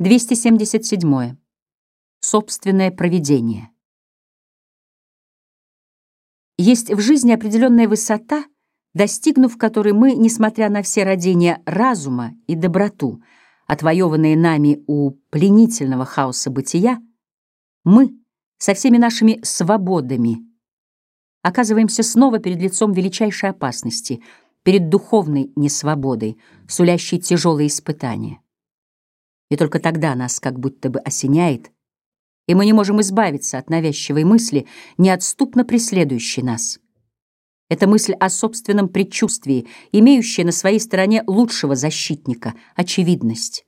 277. Собственное провидение. Есть в жизни определенная высота, достигнув которой мы, несмотря на все родения разума и доброту, отвоеванные нами у пленительного хаоса бытия, мы со всеми нашими свободами оказываемся снова перед лицом величайшей опасности, перед духовной несвободой, сулящей тяжелые испытания. И только тогда нас как будто бы осеняет, и мы не можем избавиться от навязчивой мысли, неотступно преследующей нас. Это мысль о собственном предчувствии, имеющая на своей стороне лучшего защитника — очевидность.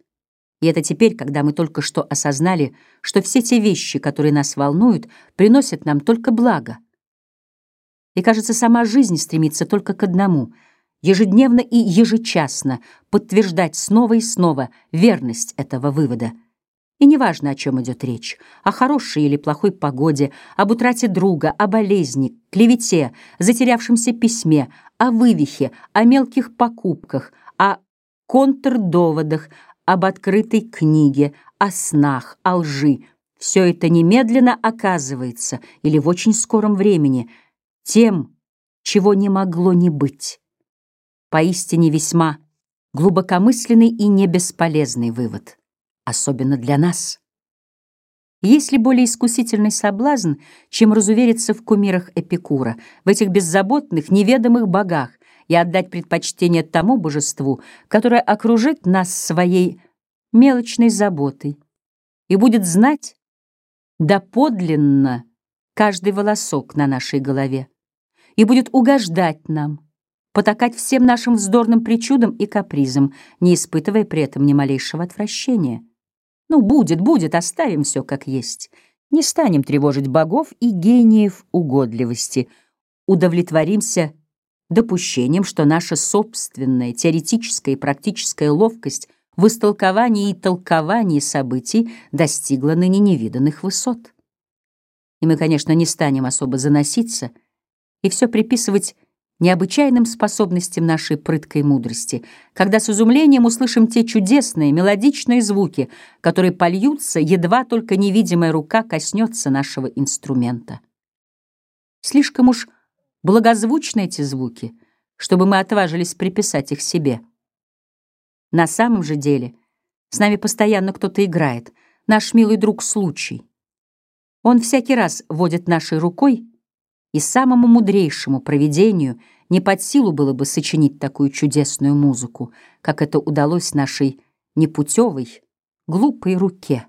И это теперь, когда мы только что осознали, что все те вещи, которые нас волнуют, приносят нам только благо. И, кажется, сама жизнь стремится только к одному — ежедневно и ежечасно подтверждать снова и снова верность этого вывода. И неважно, о чем идет речь, о хорошей или плохой погоде, об утрате друга, о болезни, клевете, затерявшемся письме, о вывихе, о мелких покупках, о контрдоводах, об открытой книге, о снах, о лжи. Все это немедленно оказывается, или в очень скором времени, тем, чего не могло не быть поистине весьма глубокомысленный и не бесполезный вывод, особенно для нас. Есть ли более искусительный соблазн, чем разувериться в кумирах Эпикура, в этих беззаботных, неведомых богах и отдать предпочтение тому божеству, которое окружит нас своей мелочной заботой и будет знать доподлинно каждый волосок на нашей голове и будет угождать нам, потакать всем нашим вздорным причудам и капризам, не испытывая при этом ни малейшего отвращения. Ну, будет, будет, оставим все как есть. Не станем тревожить богов и гениев угодливости. Удовлетворимся допущением, что наша собственная теоретическая и практическая ловкость в истолковании и толковании событий достигла ныне невиданных высот. И мы, конечно, не станем особо заноситься и все приписывать необычайным способностям нашей прыткой мудрости, когда с изумлением услышим те чудесные мелодичные звуки, которые польются, едва только невидимая рука коснется нашего инструмента. Слишком уж благозвучны эти звуки, чтобы мы отважились приписать их себе. На самом же деле с нами постоянно кто-то играет, наш милый друг случай. Он всякий раз водит нашей рукой, и самому мудрейшему провидению не под силу было бы сочинить такую чудесную музыку, как это удалось нашей непутевой, глупой руке.